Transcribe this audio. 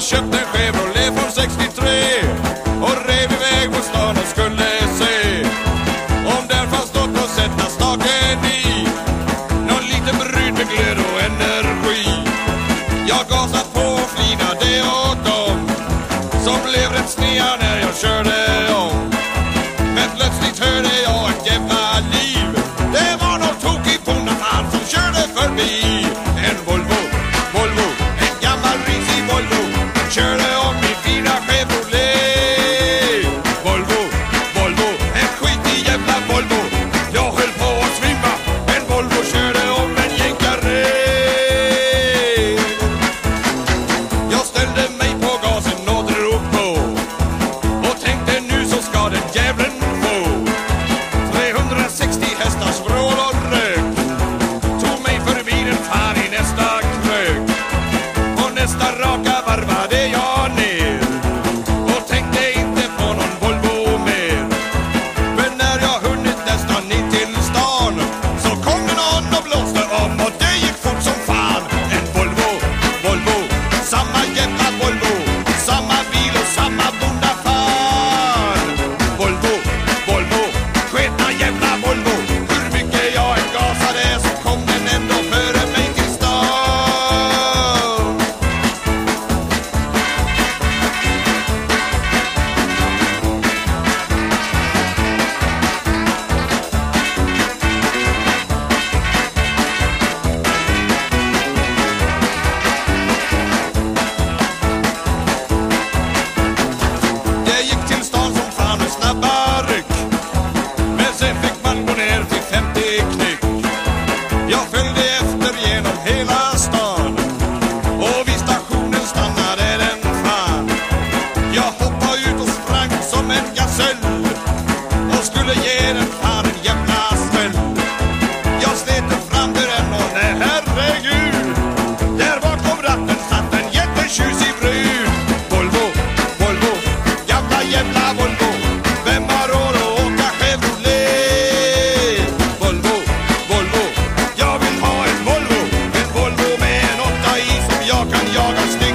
köpte en Chevrolet från 63 och rev iväg mot stan och skulle se om där fanns något att sätta staken i. Någon liten brud med glöd och energi. Jag gasat på och flinade åt dem som blev rätt snea när jag körde om. Men plötsligt hörde jag ett jävla shirt Jag följde efter genom hela stan. Och vid stationen stannade den fan. Jag hoppade ut och sprang som en gasell Och skulle ge den fan en jävla Augustine.